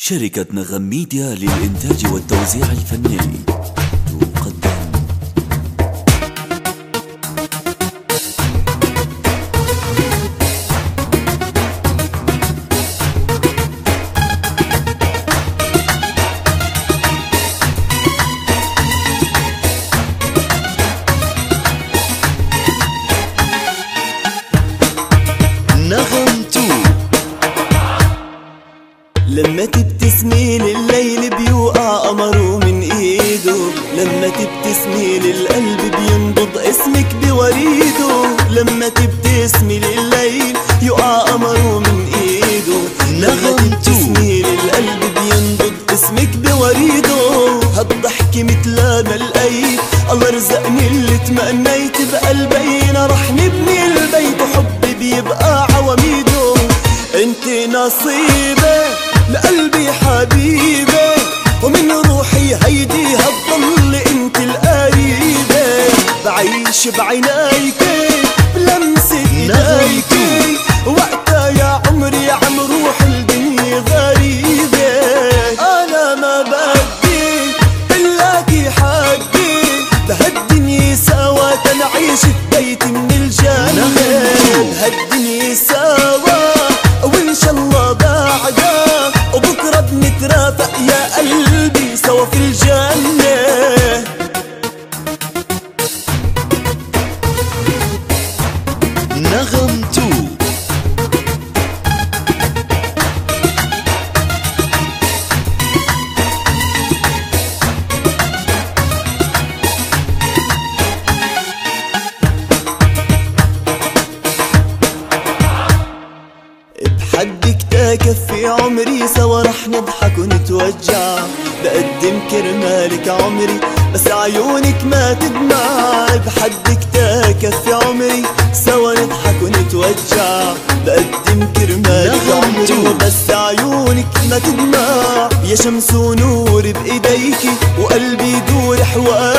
شركة نغم ميديا للإنتاج والتوزيع الفني. لما تبتسمي لليل بيوقع قمره من إيده. لما تبتسمي للقلب بينبض اسمك بوريده. لما تبتسمي لليل يقع قمره من إيده. لما تبتسمي للقلب بينبض اسمك بوريده. هالضحكة مثل ما لقيت الله رزقني اللي تمنيت بقلبينا رح نبني البيت. وحبي بيبقى عواميده. انت نصيبة لقلبي حبيبة ومن روحي هيدي هتضل انت القريبة. بعيش بعينيكي نغم بحدك تكفي عمري سوا رح نضحك ونتوجع. بقدم كرمالك عمري بس عيونك ما تدمع. بحدك تكفي عمري سوا نضحك ونتوجع. بقدم كرمالك عمري بس عيونك ما تدمع. يا شمس ونور بإيديكي وقلبي يدور حواليك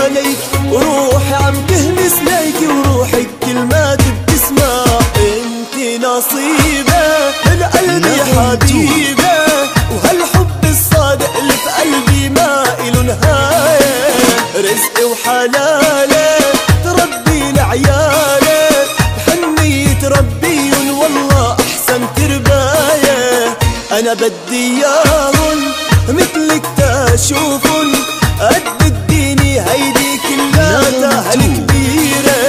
أنا بدي إياهم مثلك تشوفن قد الديني هيدي كلها هالكبيرة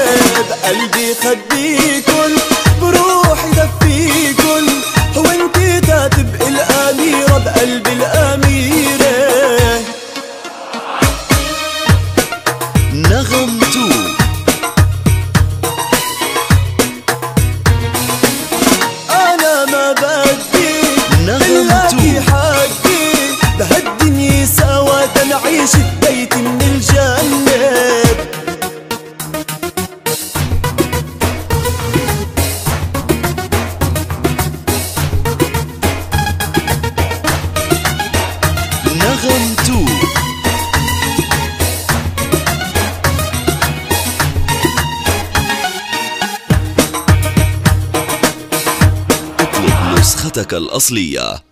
بقلبي خبيكن بروحي دفيكن. هو انت تبقي الأميرة بقلبي الأميرة. نغم نسختك الأصلية.